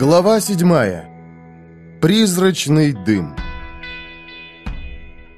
Глава 7. Призрачный дым.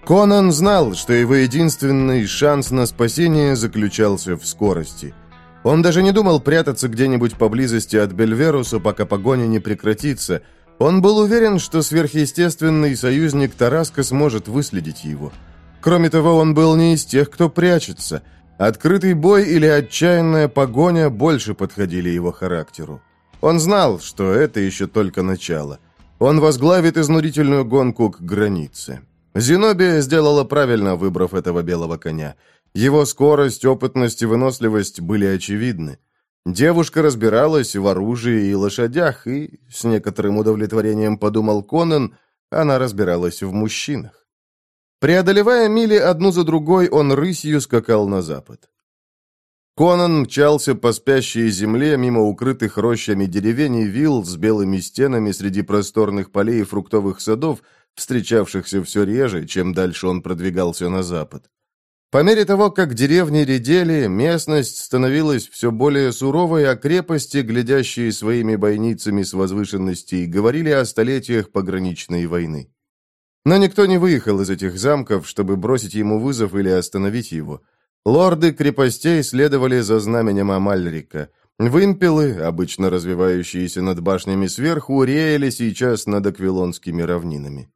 Конан знал, что его единственный шанс на спасение заключался в скорости. Он даже не думал прятаться где-нибудь поблизости от Бельверуса, пока погоня не прекратится. Он был уверен, что сверхъестественный союзник Тараска сможет выследить его. Кроме того, он был не из тех, кто прячется. Открытый бой или отчаянная погоня больше подходили его характеру. Он знал, что это еще только начало. Он возглавит изнурительную гонку к границе. Зенобия сделала правильно, выбрав этого белого коня. Его скорость, опытность и выносливость были очевидны. Девушка разбиралась в оружии и лошадях, и, с некоторым удовлетворением подумал Конан, она разбиралась в мужчинах. Преодолевая мили одну за другой, он рысью скакал на запад. Конан мчался по спящей земле мимо укрытых рощами деревень и вилл с белыми стенами среди просторных полей и фруктовых садов, встречавшихся все реже, чем дальше он продвигался на запад. По мере того, как деревни редели, местность становилась все более суровой, а крепости, глядящие своими бойницами с возвышенностей, говорили о столетиях пограничной войны. Но никто не выехал из этих замков, чтобы бросить ему вызов или остановить его – Лорды крепостей следовали за знаменем Амальрика. Вымпелы, обычно развивающиеся над башнями сверху, реяли сейчас над аквилонскими равнинами.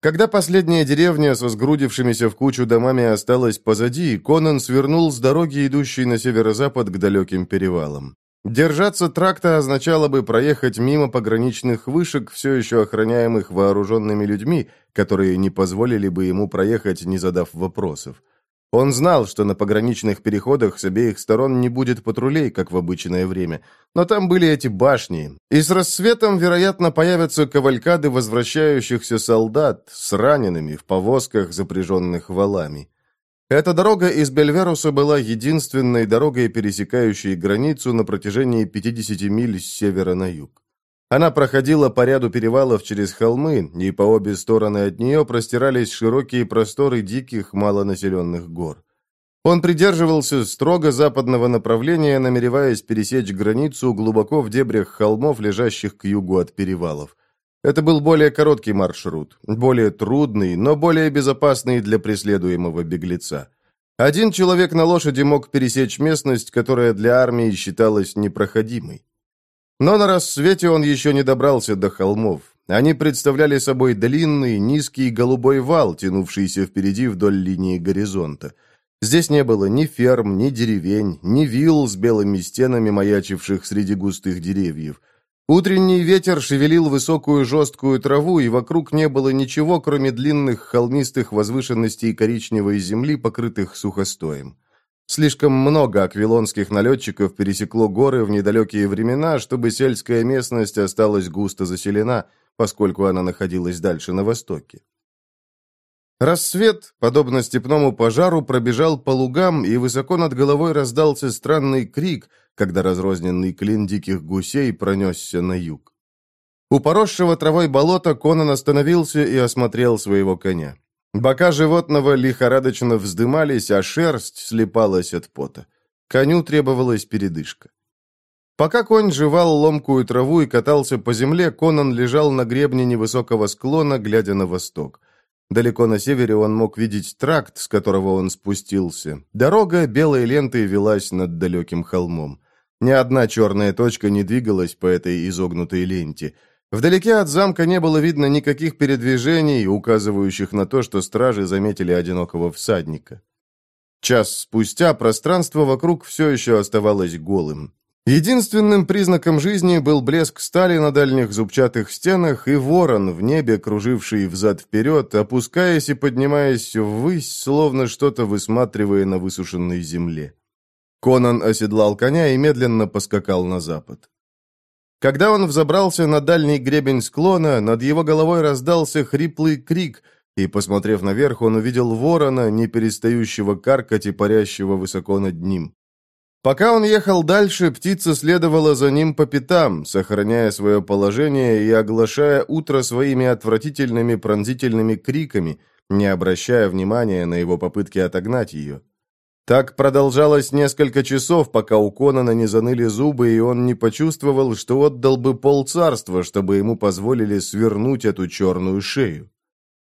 Когда последняя деревня со сгрудившимися в кучу домами осталась позади, Конан свернул с дороги, идущей на северо-запад к далеким перевалам. Держаться тракта означало бы проехать мимо пограничных вышек, все еще охраняемых вооруженными людьми, которые не позволили бы ему проехать, не задав вопросов. Он знал, что на пограничных переходах с обеих сторон не будет патрулей, как в обычное время, но там были эти башни, и с рассветом, вероятно, появятся кавалькады возвращающихся солдат с ранеными в повозках, запряженных валами. Эта дорога из Бельверуса была единственной дорогой, пересекающей границу на протяжении 50 миль с севера на юг. Она проходила по ряду перевалов через холмы, и по обе стороны от нее простирались широкие просторы диких малонаселенных гор. Он придерживался строго западного направления, намереваясь пересечь границу глубоко в дебрях холмов, лежащих к югу от перевалов. Это был более короткий маршрут, более трудный, но более безопасный для преследуемого беглеца. Один человек на лошади мог пересечь местность, которая для армии считалась непроходимой. Но на рассвете он еще не добрался до холмов. Они представляли собой длинный, низкий голубой вал, тянувшийся впереди вдоль линии горизонта. Здесь не было ни ферм, ни деревень, ни вилл с белыми стенами, маячивших среди густых деревьев. Утренний ветер шевелил высокую жесткую траву, и вокруг не было ничего, кроме длинных холмистых возвышенностей коричневой земли, покрытых сухостоем. Слишком много аквилонских налетчиков пересекло горы в недалекие времена, чтобы сельская местность осталась густо заселена, поскольку она находилась дальше на востоке. Рассвет, подобно степному пожару, пробежал по лугам, и высоко над головой раздался странный крик, когда разрозненный клин диких гусей пронесся на юг. У поросшего травой болота Конан остановился и осмотрел своего коня. Бока животного лихорадочно вздымались, а шерсть слепалась от пота. Коню требовалась передышка. Пока конь жевал ломкую траву и катался по земле, Конан лежал на гребне невысокого склона, глядя на восток. Далеко на севере он мог видеть тракт, с которого он спустился. Дорога белой лентой велась над далеким холмом. Ни одна черная точка не двигалась по этой изогнутой ленте – Вдалеке от замка не было видно никаких передвижений, указывающих на то, что стражи заметили одинокого всадника. Час спустя пространство вокруг все еще оставалось голым. Единственным признаком жизни был блеск стали на дальних зубчатых стенах и ворон в небе, круживший взад-вперед, опускаясь и поднимаясь ввысь, словно что-то высматривая на высушенной земле. Конан оседлал коня и медленно поскакал на запад. Когда он взобрался на дальний гребень склона, над его головой раздался хриплый крик, и, посмотрев наверх, он увидел ворона, не перестающего каркать и парящего высоко над ним. Пока он ехал дальше, птица следовала за ним по пятам, сохраняя свое положение и оглашая утро своими отвратительными пронзительными криками, не обращая внимания на его попытки отогнать ее. Так продолжалось несколько часов, пока у Конана не заныли зубы, и он не почувствовал, что отдал бы полцарства, чтобы ему позволили свернуть эту черную шею.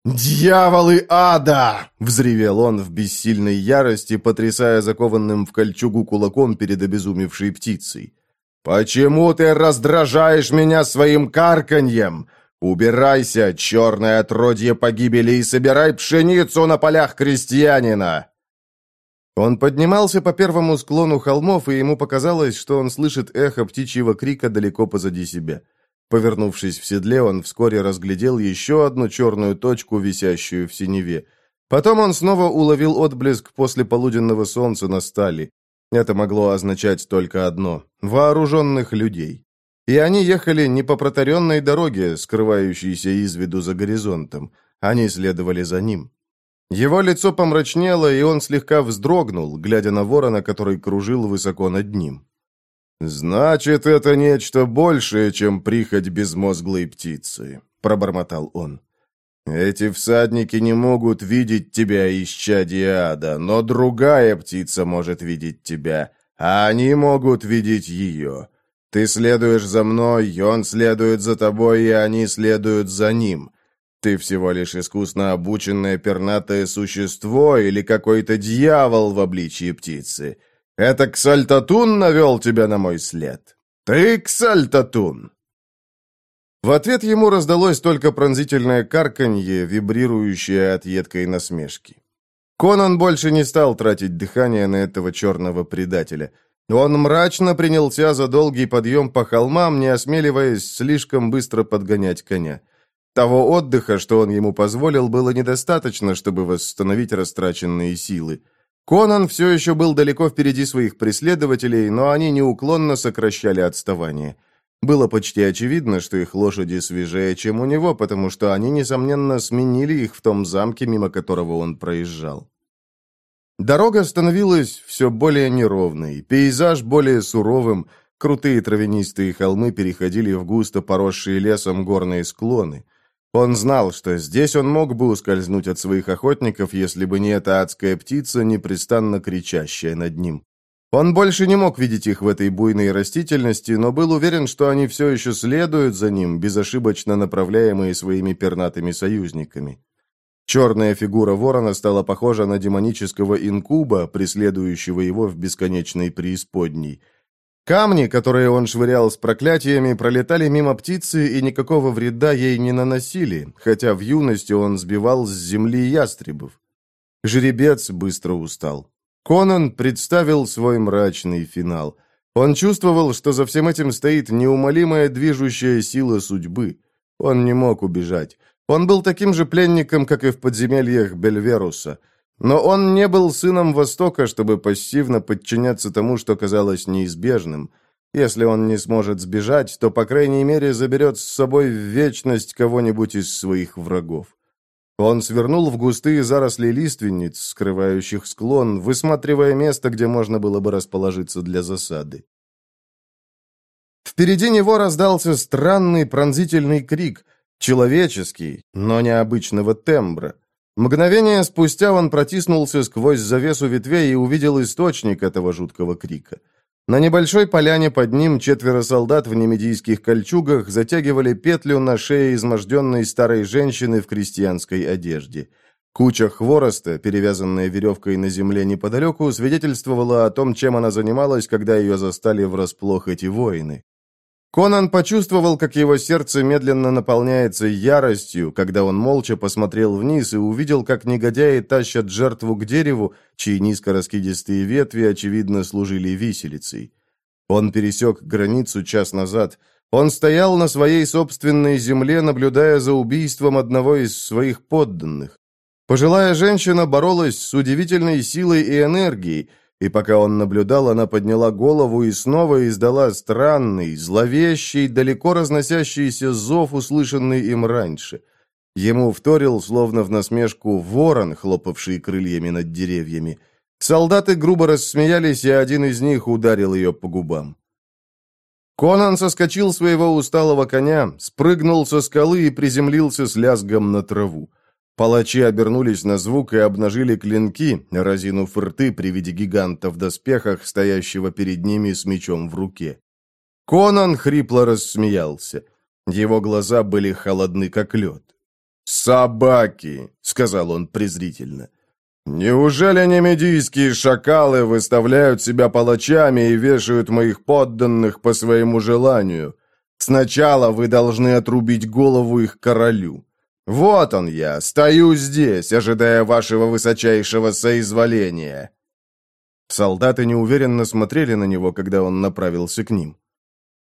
«Дьяволы ада!» — взревел он в бессильной ярости, потрясая закованным в кольчугу кулаком перед обезумевшей птицей. «Почему ты раздражаешь меня своим карканьем? Убирайся, черное отродье погибели, и собирай пшеницу на полях крестьянина!» Он поднимался по первому склону холмов, и ему показалось, что он слышит эхо птичьего крика далеко позади себя. Повернувшись в седле, он вскоре разглядел еще одну черную точку, висящую в синеве. Потом он снова уловил отблеск после полуденного солнца на стали. Это могло означать только одно – вооруженных людей. И они ехали не по протаренной дороге, скрывающейся из виду за горизонтом. Они следовали за ним. Его лицо помрачнело, и он слегка вздрогнул, глядя на ворона, который кружил высоко над ним. «Значит, это нечто большее, чем прихоть безмозглой птицы», — пробормотал он. «Эти всадники не могут видеть тебя, исчадие ада, но другая птица может видеть тебя, а они могут видеть ее. Ты следуешь за мной, он следует за тобой, и они следуют за ним. Ты всего лишь искусно обученное пернатое существо или какой-то дьявол в обличии птицы. Это Ксальтатун навел тебя на мой след. Ты Ксальтатун!» В ответ ему раздалось только пронзительное карканье, вибрирующее от едкой насмешки. Конан больше не стал тратить дыхание на этого черного предателя. Он мрачно принялся за долгий подъем по холмам, не осмеливаясь слишком быстро подгонять коня. Того отдыха, что он ему позволил, было недостаточно, чтобы восстановить растраченные силы. Конан все еще был далеко впереди своих преследователей, но они неуклонно сокращали отставание. Было почти очевидно, что их лошади свежее, чем у него, потому что они, несомненно, сменили их в том замке, мимо которого он проезжал. Дорога становилась все более неровной, пейзаж более суровым, крутые травянистые холмы переходили в густо поросшие лесом горные склоны – он знал, что здесь он мог бы ускользнуть от своих охотников, если бы не эта адская птица, непрестанно кричащая над ним. Он больше не мог видеть их в этой буйной растительности, но был уверен, что они все еще следуют за ним, безошибочно направляемые своими пернатыми союзниками. Черная фигура ворона стала похожа на демонического инкуба, преследующего его в бесконечной преисподней – Камни, которые он швырял с проклятиями, пролетали мимо птицы и никакого вреда ей не наносили, хотя в юности он сбивал с земли ястребов. Жеребец быстро устал. Конан представил свой мрачный финал. Он чувствовал, что за всем этим стоит неумолимая движущая сила судьбы. Он не мог убежать. Он был таким же пленником, как и в подземельях Бельверуса – но он не был сыном Востока, чтобы пассивно подчиняться тому, что казалось неизбежным. Если он не сможет сбежать, то, по крайней мере, заберет с собой в вечность кого-нибудь из своих врагов. Он свернул в густые заросли лиственниц, скрывающих склон, высматривая место, где можно было бы расположиться для засады. Впереди него раздался странный пронзительный крик, человеческий, но необычного тембра. Мгновение спустя он протиснулся сквозь завесу ветвей и увидел источник этого жуткого крика. На небольшой поляне под ним четверо солдат в немедийских кольчугах затягивали петлю на шее изможденной старой женщины в крестьянской одежде. Куча хвороста, перевязанная веревкой на земле неподалеку, свидетельствовала о том, чем она занималась, когда ее застали врасплох эти воины. Конан почувствовал, как его сердце медленно наполняется яростью, когда он молча посмотрел вниз и увидел, как негодяи тащат жертву к дереву, чьи низкораскидистые ветви, очевидно, служили виселицей. Он пересек границу час назад. Он стоял на своей собственной земле, наблюдая за убийством одного из своих подданных. Пожилая женщина боролась с удивительной силой и энергией, и пока он наблюдал, она подняла голову и снова издала странный, зловещий, далеко разносящийся зов, услышанный им раньше. Ему вторил, словно в насмешку, ворон, хлопавший крыльями над деревьями. Солдаты грубо рассмеялись, и один из них ударил ее по губам. Конан соскочил своего усталого коня, спрыгнул со скалы и приземлился с лязгом на траву. Палачи обернулись на звук и обнажили клинки, разинув рты при виде гиганта в доспехах, стоящего перед ними с мечом в руке. Конан хрипло рассмеялся. Его глаза были холодны, как лед. «Собаки!» — сказал он презрительно. «Неужели немедийские шакалы выставляют себя палачами и вешают моих подданных по своему желанию? Сначала вы должны отрубить голову их королю. Вот он я, стою здесь, ожидая вашего высочайшего соизволения!» Солдаты неуверенно смотрели на него, когда он направился к ним.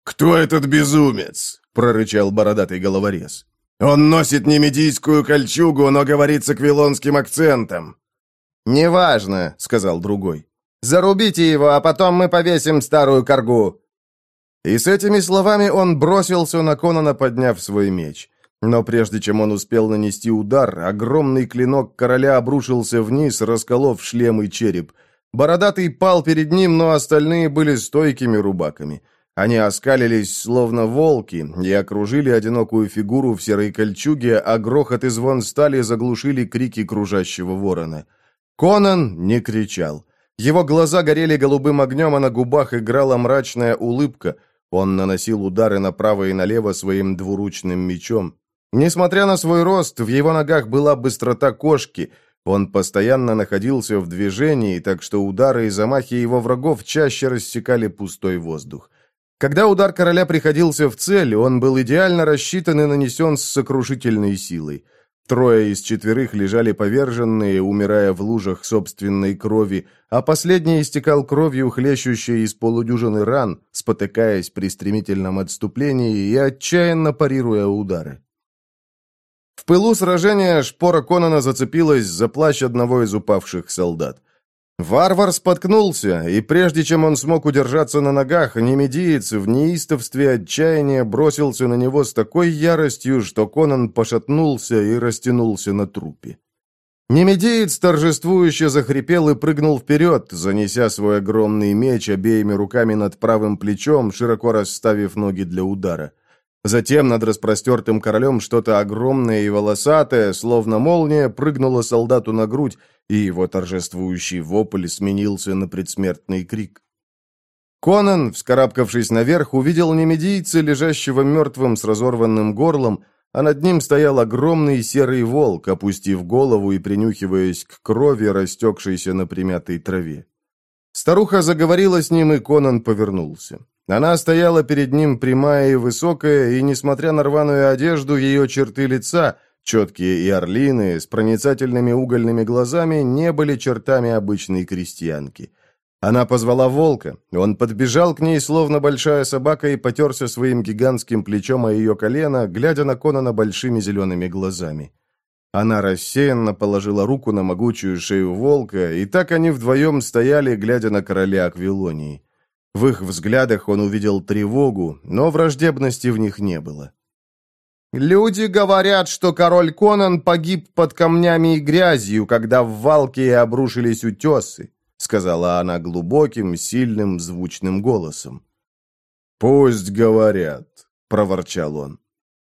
«Кто этот безумец?» — прорычал бородатый головорез. «Он носит немедийскую кольчугу, но говорит с аквилонским акцентом». «Неважно», — сказал другой. «Зарубите его, а потом мы повесим старую коргу». И с этими словами он бросился на Конона, подняв свой меч. Но прежде чем он успел нанести удар, огромный клинок короля обрушился вниз, расколов шлем и череп. Бородатый пал перед ним, но остальные были стойкими рубаками. Они оскалились, словно волки, и окружили одинокую фигуру в серой кольчуге, а грохот и звон стали заглушили крики кружащего ворона. Конан не кричал. Его глаза горели голубым огнем, а на губах играла мрачная улыбка. Он наносил удары направо и налево своим двуручным мечом. Несмотря на свой рост, в его ногах была быстрота кошки. Он постоянно находился в движении, так что удары и замахи его врагов чаще рассекали пустой воздух. Когда удар короля приходился в цель, он был идеально рассчитан и нанесен с сокрушительной силой. Трое из четверых лежали поверженные, умирая в лужах собственной крови, а последний истекал кровью, хлещущей из полудюжины ран, спотыкаясь при стремительном отступлении и отчаянно парируя удары пылу сражения шпора Конона зацепилась за плащ одного из упавших солдат. Варвар споткнулся, и прежде чем он смог удержаться на ногах, немедиец в неистовстве отчаяния бросился на него с такой яростью, что Конан пошатнулся и растянулся на трупе. Немедиец торжествующе захрипел и прыгнул вперед, занеся свой огромный меч обеими руками над правым плечом, широко расставив ноги для удара. Затем над распростертым королем что-то огромное и волосатое, словно молния, прыгнуло солдату на грудь, и его торжествующий вопль сменился на предсмертный крик. Конан, вскарабкавшись наверх, увидел немедийца, лежащего мертвым с разорванным горлом, а над ним стоял огромный серый волк, опустив голову и принюхиваясь к крови, растекшейся на примятой траве. Старуха заговорила с ним, и Конан повернулся. Она стояла перед ним прямая и высокая, и, несмотря на рваную одежду, ее черты лица, четкие и орлины, с проницательными угольными глазами, не были чертами обычной крестьянки. Она позвала волка. Он подбежал к ней, словно большая собака, и потерся своим гигантским плечом о ее колено, глядя на Конана большими зелеными глазами. Она рассеянно положила руку на могучую шею волка, и так они вдвоем стояли, глядя на короля Аквилонии. В их взглядах он увидел тревогу, но враждебности в них не было. «Люди говорят, что король Конан погиб под камнями и грязью, когда в Валке обрушились утесы», — сказала она глубоким, сильным, звучным голосом. «Пусть говорят», — проворчал он.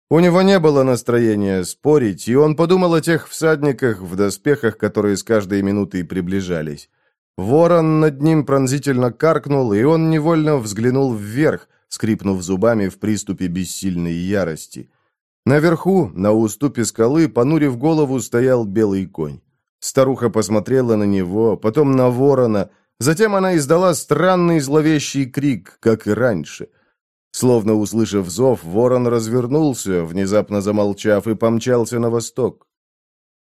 У него не было настроения спорить, и он подумал о тех всадниках в доспехах, которые с каждой минутой приближались. Ворон над ним пронзительно каркнул, и он невольно взглянул вверх, скрипнув зубами в приступе бессильной ярости. Наверху, на уступе скалы, понурив голову, стоял белый конь. Старуха посмотрела на него, потом на ворона, затем она издала странный зловещий крик, как и раньше. Словно услышав зов, ворон развернулся, внезапно замолчав, и помчался на восток.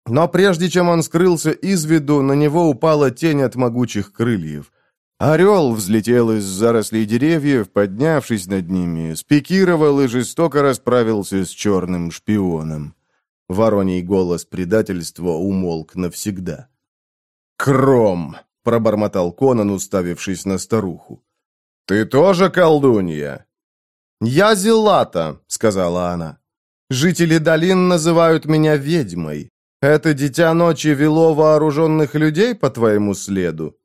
Но прежде чем он скрылся из виду, на него упала тень от могучих крыльев. Орел взлетел из зарослей деревьев, поднявшись над ними, спикировал и жестоко расправился с черным шпионом. Вороний голос предательства умолк навсегда. «Кром!» — пробормотал Конан, уставившись на старуху. «Ты тоже колдунья?» «Я Зелата», — сказала она. «Жители долин называют меня ведьмой. Это дитя ночи вело вооруженных людей по твоему следу?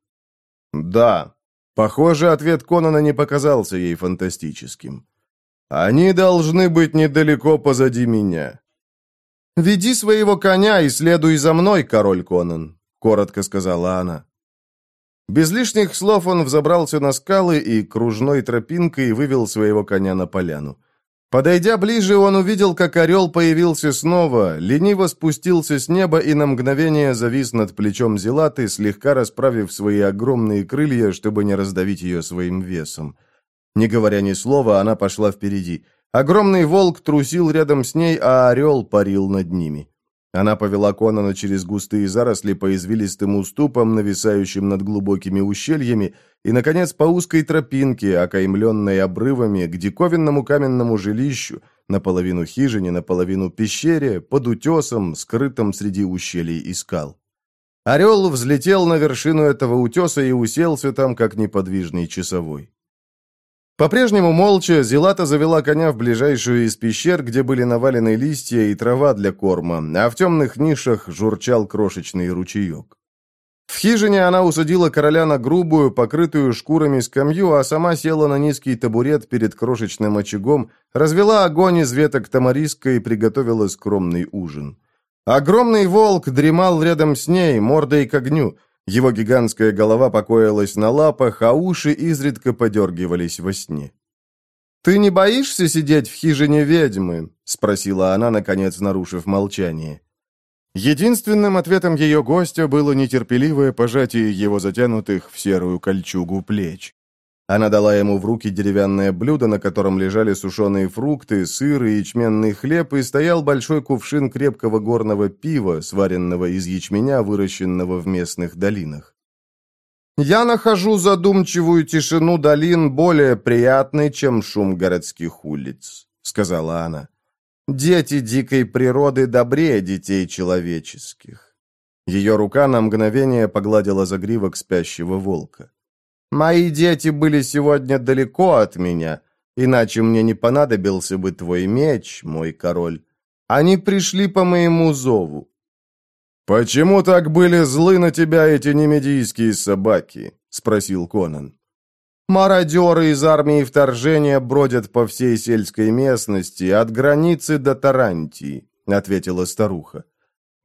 Да. Похоже, ответ Конана не показался ей фантастическим. Они должны быть недалеко позади меня. Веди своего коня и следуй за мной, король Конан, коротко сказала она. Без лишних слов он взобрался на скалы и кружной тропинкой вывел своего коня на поляну. Подойдя ближе, он увидел, как орел появился снова, лениво спустился с неба и на мгновение завис над плечом Зелаты, слегка расправив свои огромные крылья, чтобы не раздавить ее своим весом. Не говоря ни слова, она пошла впереди. Огромный волк трусил рядом с ней, а орел парил над ними. Она повела Конана через густые заросли по извилистым уступам, нависающим над глубокими ущельями, и, наконец, по узкой тропинке, окаймленной обрывами, к диковинному каменному жилищу, наполовину хижине, наполовину пещере, под утесом, скрытым среди ущелий и скал. Орел взлетел на вершину этого утеса и уселся там, как неподвижный часовой. По-прежнему молча, Зелата завела коня в ближайшую из пещер, где были навалены листья и трава для корма, а в темных нишах журчал крошечный ручеек. В хижине она усадила короля на грубую, покрытую шкурами скамью, а сама села на низкий табурет перед крошечным очагом, развела огонь из веток тамариска и приготовила скромный ужин. Огромный волк дремал рядом с ней, мордой к огню. Его гигантская голова покоилась на лапах, а уши изредка подергивались во сне. «Ты не боишься сидеть в хижине ведьмы?» — спросила она, наконец нарушив молчание. Единственным ответом ее гостя было нетерпеливое пожатие его затянутых в серую кольчугу плеч. Она дала ему в руки деревянное блюдо, на котором лежали сушеные фрукты, сыр и ячменный хлеб, и стоял большой кувшин крепкого горного пива, сваренного из ячменя, выращенного в местных долинах. «Я нахожу задумчивую тишину долин более приятной, чем шум городских улиц», — сказала она. «Дети дикой природы добрее детей человеческих». Ее рука на мгновение погладила загривок спящего волка. Мои дети были сегодня далеко от меня, иначе мне не понадобился бы твой меч, мой король. Они пришли по моему зову». «Почему так были злы на тебя эти немедийские собаки?» — спросил Конан. «Мародеры из армии вторжения бродят по всей сельской местности, от границы до Тарантии», — ответила старуха.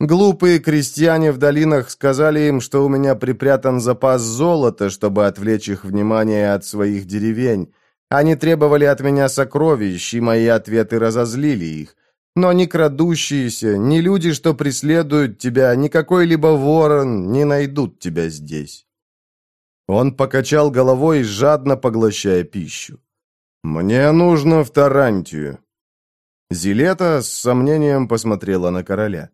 Глупые крестьяне в долинах сказали им, что у меня припрятан запас золота, чтобы отвлечь их внимание от своих деревень. Они требовали от меня сокровищ, и мои ответы разозлили их. Но ни крадущиеся, ни люди, что преследуют тебя, ни какой-либо ворон не найдут тебя здесь». Он покачал головой, жадно поглощая пищу. «Мне нужно в Тарантию». Зилета с сомнением посмотрела на короля.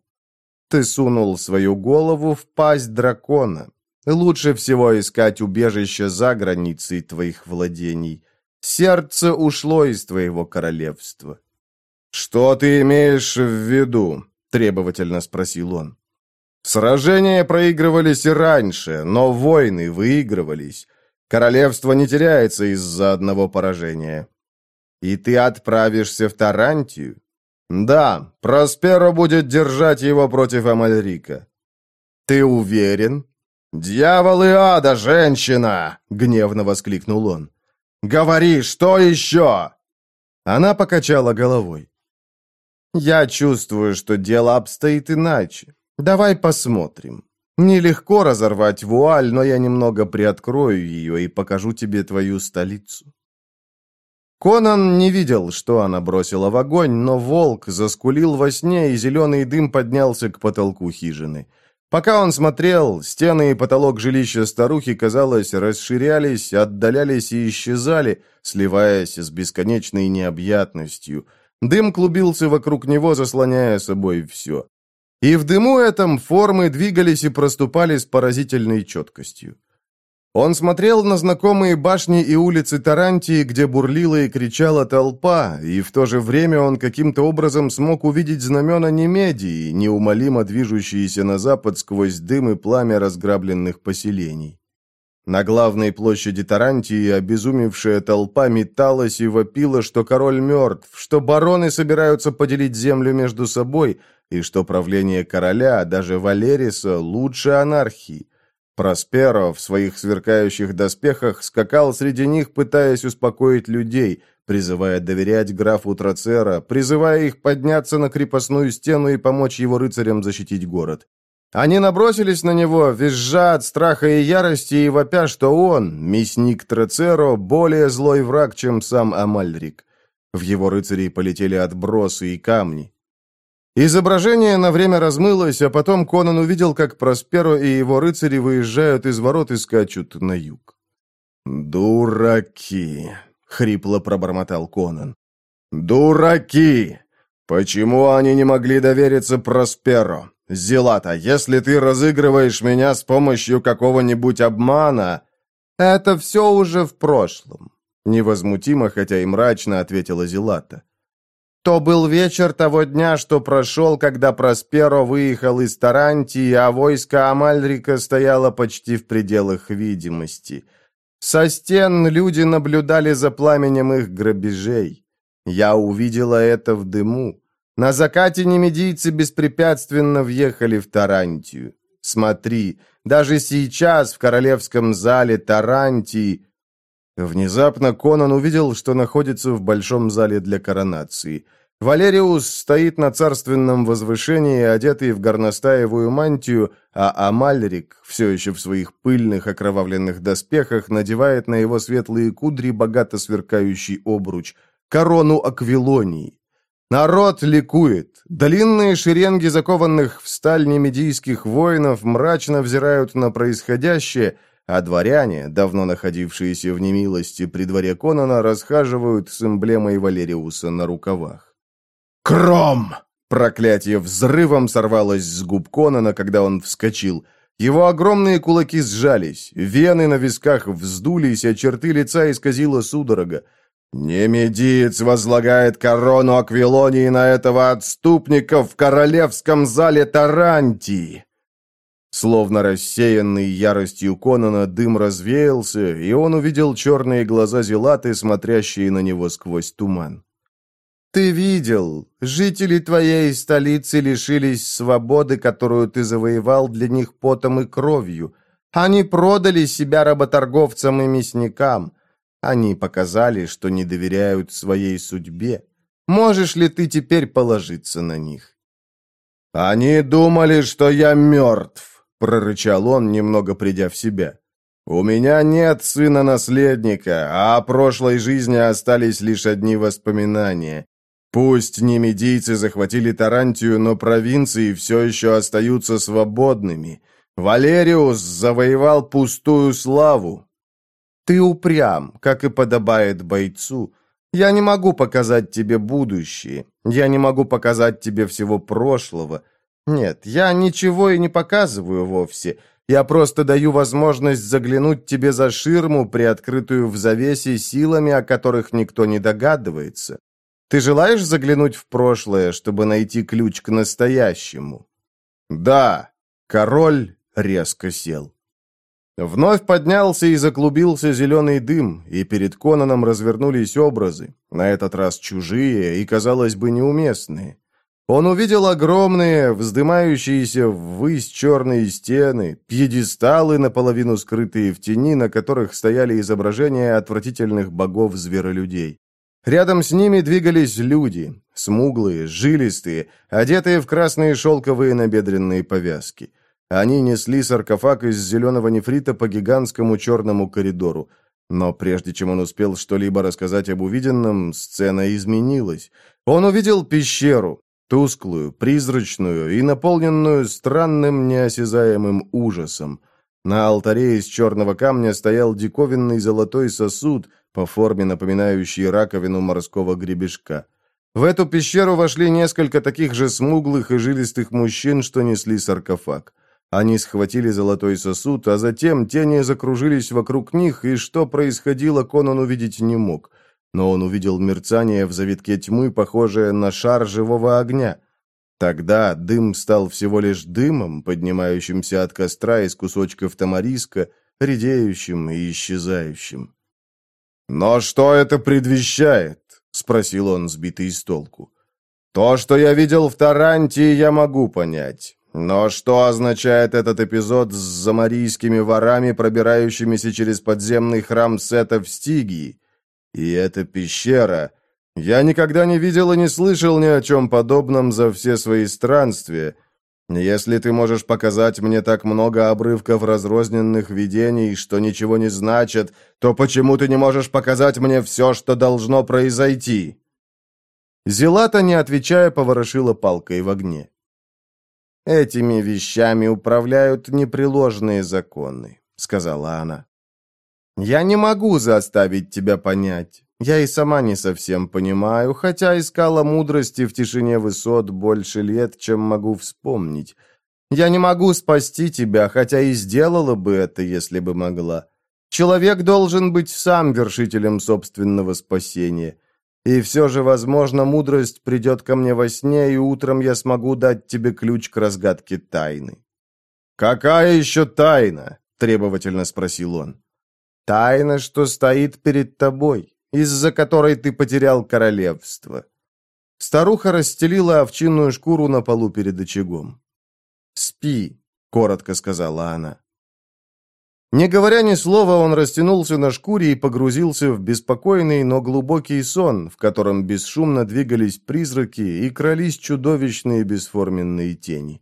Ты сунул свою голову в пасть дракона. Лучше всего искать убежище за границей твоих владений. Сердце ушло из твоего королевства». «Что ты имеешь в виду?» – требовательно спросил он. «Сражения проигрывались и раньше, но войны выигрывались. Королевство не теряется из-за одного поражения. И ты отправишься в Тарантию?» Да, Просперо будет держать его против Амальрика. Ты уверен? «Дьявол и ада, женщина!» — гневно воскликнул он. «Говори, что еще?» Она покачала головой. «Я чувствую, что дело обстоит иначе. Давай посмотрим. Нелегко разорвать вуаль, но я немного приоткрою ее и покажу тебе твою столицу». Конан не видел, что она бросила в огонь, но волк заскулил во сне, и зеленый дым поднялся к потолку хижины. Пока он смотрел, стены и потолок жилища старухи, казалось, расширялись, отдалялись и исчезали, сливаясь с бесконечной необъятностью. Дым клубился вокруг него, заслоняя собой все. И в дыму этом формы двигались и проступали с поразительной четкостью. Он смотрел на знакомые башни и улицы Тарантии, где бурлила и кричала толпа, и в то же время он каким-то образом смог увидеть знамена Немедии, неумолимо движущиеся на запад сквозь дым и пламя разграбленных поселений. На главной площади Тарантии обезумевшая толпа металась и вопила, что король мертв, что бароны собираются поделить землю между собой, и что правление короля, а даже Валериса, лучше анархии. Просперо в своих сверкающих доспехах скакал среди них, пытаясь успокоить людей, призывая доверять графу Троцера, призывая их подняться на крепостную стену и помочь его рыцарям защитить город. Они набросились на него, визжа от страха и ярости, и вопя, что он, мясник Троцеро, более злой враг, чем сам Амальрик. В его рыцарей полетели отбросы и камни. Изображение на время размылось, а потом Конан увидел, как Просперо и его рыцари выезжают из ворот и скачут на юг. «Дураки!» — хрипло пробормотал Конан. «Дураки! Почему они не могли довериться Просперо? Зелата, если ты разыгрываешь меня с помощью какого-нибудь обмана...» «Это все уже в прошлом», — невозмутимо, хотя и мрачно ответила Зелата. То был вечер того дня, что прошел, когда Просперо выехал из Тарантии, а войско Амальрика стояло почти в пределах видимости. Со стен люди наблюдали за пламенем их грабежей. Я увидела это в дыму. На закате немедийцы беспрепятственно въехали в Тарантию. Смотри, даже сейчас в королевском зале Тарантии... Внезапно Конан увидел, что находится в большом зале для коронации – Валериус стоит на царственном возвышении, одетый в горностаевую мантию, а Амальрик, все еще в своих пыльных окровавленных доспехах, надевает на его светлые кудри богато сверкающий обруч, корону Аквилонии. Народ ликует. Долинные шеренги закованных в сталь немедийских воинов мрачно взирают на происходящее, а дворяне, давно находившиеся в немилости при дворе Конона, расхаживают с эмблемой Валериуса на рукавах. «Кром!» Проклятие взрывом сорвалось с губ Конана, когда он вскочил. Его огромные кулаки сжались, вены на висках вздулись, а черты лица исказило судорога. «Немедиец возлагает корону Аквилонии на этого отступника в королевском зале Тарантии!» Словно рассеянный яростью Конана дым развеялся, и он увидел черные глаза Зелаты, смотрящие на него сквозь туман. Ты видел, жители твоей столицы лишились свободы, которую ты завоевал для них потом и кровью. Они продали себя работорговцам и мясникам. Они показали, что не доверяют своей судьбе. Можешь ли ты теперь положиться на них?» «Они думали, что я мертв», — прорычал он, немного придя в себя. «У меня нет сына-наследника, а о прошлой жизни остались лишь одни воспоминания. Пусть не немедийцы захватили Тарантию, но провинции все еще остаются свободными. Валериус завоевал пустую славу. Ты упрям, как и подобает бойцу. Я не могу показать тебе будущее. Я не могу показать тебе всего прошлого. Нет, я ничего и не показываю вовсе. Я просто даю возможность заглянуть тебе за ширму, приоткрытую в завесе силами, о которых никто не догадывается. Ты желаешь заглянуть в прошлое, чтобы найти ключ к настоящему?» «Да». Король резко сел. Вновь поднялся и заклубился зеленый дым, и перед Конаном развернулись образы, на этот раз чужие и, казалось бы, неуместные. Он увидел огромные, вздымающиеся ввысь черные стены, пьедесталы, наполовину скрытые в тени, на которых стояли изображения отвратительных богов-зверолюдей. Рядом с ними двигались люди, смуглые, жилистые, одетые в красные шелковые набедренные повязки. Они несли саркофаг из зеленого нефрита по гигантскому черному коридору. Но прежде чем он успел что-либо рассказать об увиденном, сцена изменилась. Он увидел пещеру, тусклую, призрачную и наполненную странным неосязаемым ужасом. На алтаре из черного камня стоял диковинный золотой сосуд, по форме напоминающие раковину морского гребешка. В эту пещеру вошли несколько таких же смуглых и жилистых мужчин, что несли саркофаг. Они схватили золотой сосуд, а затем тени закружились вокруг них, и что происходило, Конан увидеть не мог. Но он увидел мерцание в завитке тьмы, похожее на шар живого огня. Тогда дым стал всего лишь дымом, поднимающимся от костра из кусочков тамариска, редеющим и исчезающим. «Но что это предвещает?» — спросил он, сбитый с толку. «То, что я видел в Тарантии, я могу понять. Но что означает этот эпизод с замарийскими ворами, пробирающимися через подземный храм Сета в Стигии? И эта пещера... Я никогда не видел и не слышал ни о чем подобном за все свои странствия». Если ты можешь показать мне так много обрывков разрозненных видений, что ничего не значит, то почему ты не можешь показать мне все, что должно произойти?» Зилата, не отвечая, поворошила палкой в огне. «Этими вещами управляют непреложные законы», — сказала она. «Я не могу заставить тебя понять. Я и сама не совсем понимаю, хотя искала мудрости в тишине высот больше лет, чем могу вспомнить. Я не могу спасти тебя, хотя и сделала бы это, если бы могла. Человек должен быть сам вершителем собственного спасения. И все же, возможно, мудрость придет ко мне во сне, и утром я смогу дать тебе ключ к разгадке тайны». «Какая еще тайна?» – требовательно спросил он. «Тайна, что стоит перед тобой из-за которой ты потерял королевство». Старуха расстелила овчинную шкуру на полу перед очагом. «Спи», — коротко сказала она. Не говоря ни слова, он растянулся на шкуре и погрузился в беспокойный, но глубокий сон, в котором бесшумно двигались призраки и крались чудовищные бесформенные тени.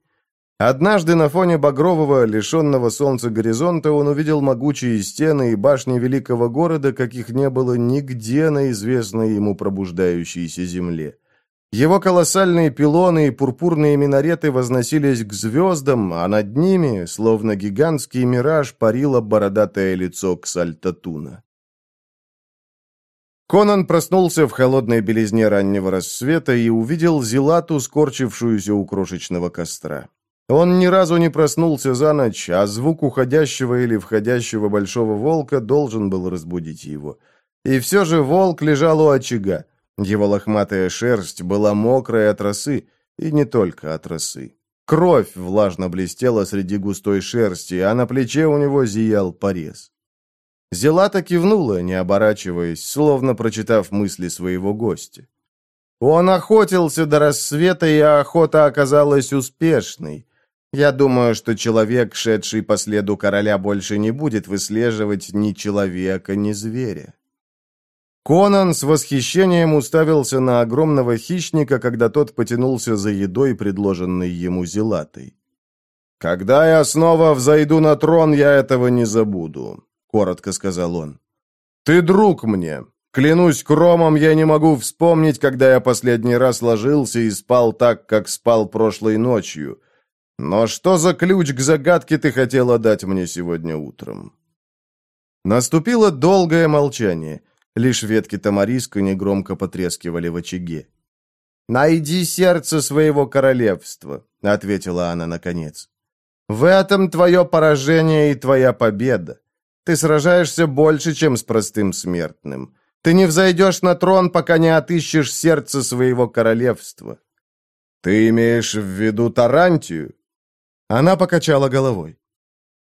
Однажды на фоне багрового, лишенного солнца горизонта он увидел могучие стены и башни великого города, каких не было нигде на известной ему пробуждающейся земле. Его колоссальные пилоны и пурпурные минареты возносились к звездам, а над ними, словно гигантский мираж, парило бородатое лицо Ксальтатуна. Конан проснулся в холодной белизне раннего рассвета и увидел Зилату, скорчившуюся у крошечного костра. Он ни разу не проснулся за ночь, а звук уходящего или входящего большого волка должен был разбудить его. И все же волк лежал у очага. Его лохматая шерсть была мокрая от росы, и не только от росы. Кровь влажно блестела среди густой шерсти, а на плече у него зиял порез. Зелата кивнула, не оборачиваясь, словно прочитав мысли своего гостя. Он охотился до рассвета, и охота оказалась успешной. Я думаю, что человек, шедший по следу короля, больше не будет выслеживать ни человека, ни зверя. Конан с восхищением уставился на огромного хищника, когда тот потянулся за едой, предложенной ему Зелатой. «Когда я снова взойду на трон, я этого не забуду», — коротко сказал он. «Ты друг мне. Клянусь кромом, я не могу вспомнить, когда я последний раз ложился и спал так, как спал прошлой ночью. Но что за ключ к загадке ты хотела дать мне сегодня утром?» Наступило долгое молчание — Лишь ветки тамариска негромко потрескивали в очаге. «Найди сердце своего королевства», — ответила она наконец. «В этом твое поражение и твоя победа. Ты сражаешься больше, чем с простым смертным. Ты не взойдешь на трон, пока не отыщешь сердце своего Она покачала головой.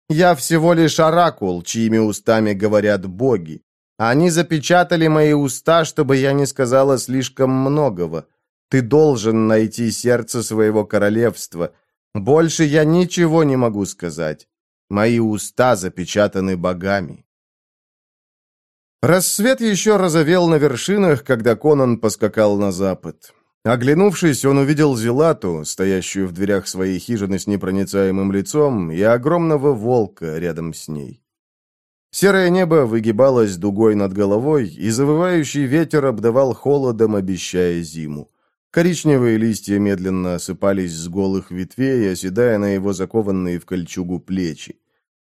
«Я всего лишь оракул, чьими устами говорят боги. Они запечатали мои уста, чтобы я не сказала слишком многого. Ты должен найти сердце своего королевства. Больше я ничего не могу сказать. Мои уста запечатаны богами». Рассвет еще разовел на вершинах, когда Конан поскакал на запад. Оглянувшись, он увидел Зелату, стоящую в дверях своей хижины с непроницаемым лицом, и огромного волка рядом с ней. Серое небо выгибалось дугой над головой, и завывающий ветер обдавал холодом, обещая зиму. Коричневые листья медленно осыпались с голых ветвей, оседая на его закованные в кольчугу плечи.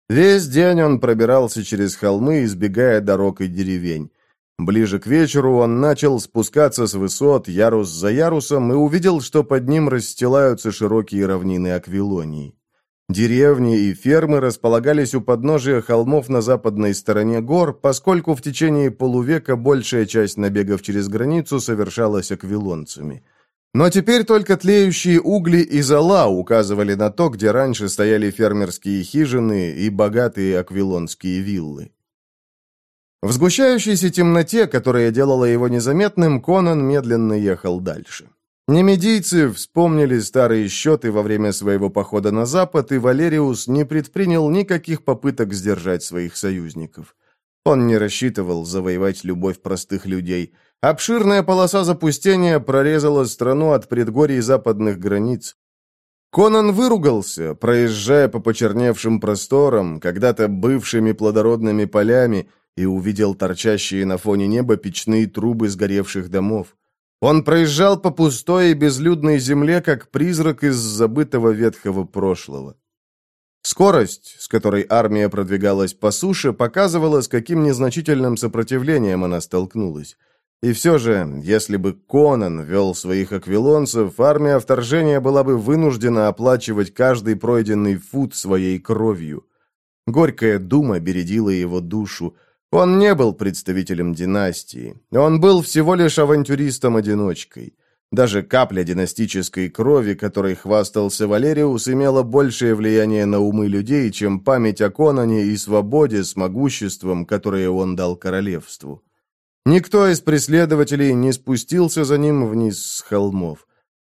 Весь день он пробирался через холмы, избегая дорог и деревень. Ближе к вечеру он начал спускаться с высот ярус за ярусом и увидел, что под ним расстилаются широкие равнины Аквилонии. Деревни и фермы располагались у подножия холмов на западной стороне гор, поскольку в течение полувека большая часть набегов через границу совершалась аквилонцами. Но теперь только тлеющие угли и зола указывали на то, где раньше стояли фермерские хижины и богатые аквилонские виллы. В сгущающейся темноте, которая делала его незаметным, Конан медленно ехал дальше. Немедийцы вспомнили старые счеты во время своего похода на запад, и Валериус не предпринял никаких попыток сдержать своих союзников. Он не рассчитывал завоевать любовь простых людей. Обширная полоса запустения прорезала страну от предгорий западных границ. Конан выругался, проезжая по почерневшим просторам, когда-то бывшими плодородными полями, и увидел торчащие на фоне неба печные трубы сгоревших домов. Он проезжал по пустой и безлюдной земле, как призрак из забытого ветхого прошлого. Скорость, с которой армия продвигалась по суше, показывала, с каким незначительным сопротивлением она столкнулась. И все же, если бы Конан вел своих аквилонцев, армия вторжения была бы вынуждена оплачивать каждый пройденный фут своей кровью. Горькая дума бередила его душу, он не был представителем династии. Он был всего лишь авантюристом-одиночкой. Даже капля династической крови, которой хвастался Валериус, имела большее влияние на умы людей, чем память о Конане и свободе с могуществом, которое он дал королевству. Никто из преследователей не спустился за ним вниз с холмов.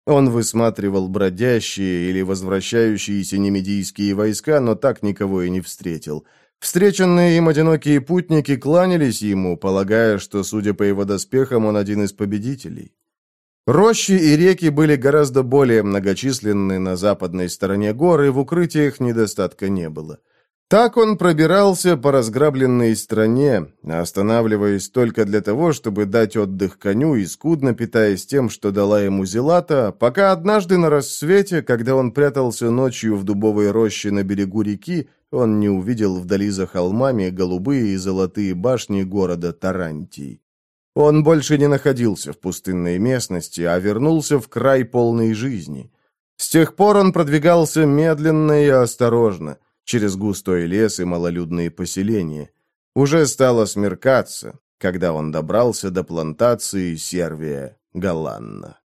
Он высматривал бродящие или возвращающиеся немедийские войска, но так никого и не встретил – Встреченные им одинокие путники кланялись ему, полагая, что, судя по его доспехам, он один из победителей. Рощи и реки были гораздо более многочисленны на западной стороне гор, и в укрытиях недостатка не было. Так он пробирался по разграбленной стране, останавливаясь только для того, чтобы дать отдых коню и скудно питаясь тем, что дала ему Зелата, пока однажды на рассвете, когда он прятался ночью в дубовой роще на берегу реки, он не увидел вдали за холмами голубые и золотые башни города Тарантий. Он больше не находился в пустынной местности, а вернулся в край полной жизни. С тех пор он продвигался медленно и осторожно – через густой лес и малолюдные поселения. Уже стало смеркаться, когда он добрался до плантации Сервия Галанна.